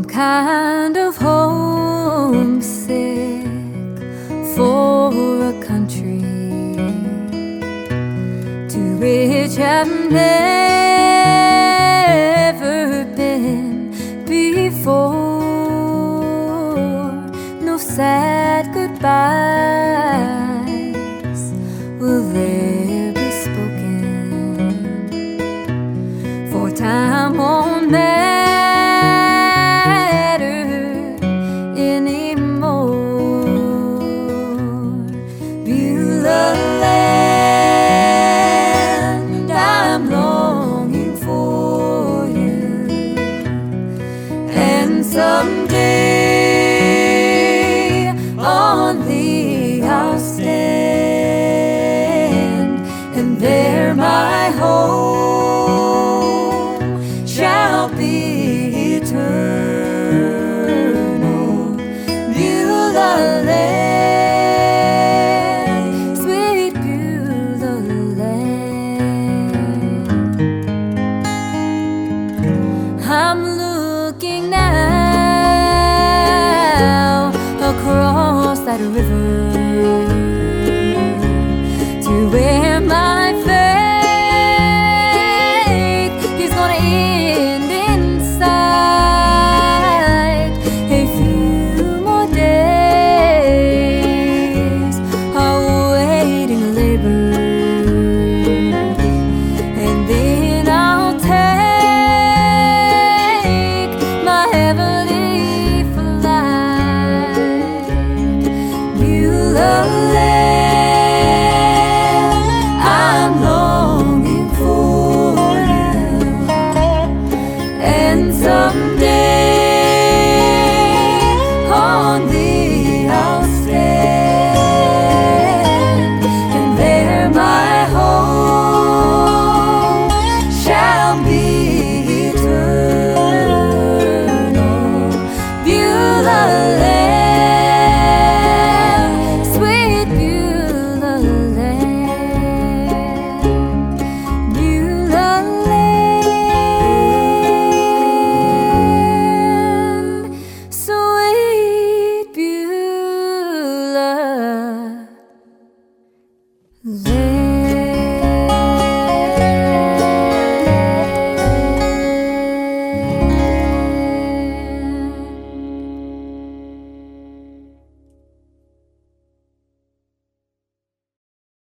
kind of homesick for a country to which I've never been before. No sad goodbyes will there be spoken, for time won't someday on thee I'll stand, and there my home shall be eternal. Beulah land, sweet Beulah land. I'm that river on thee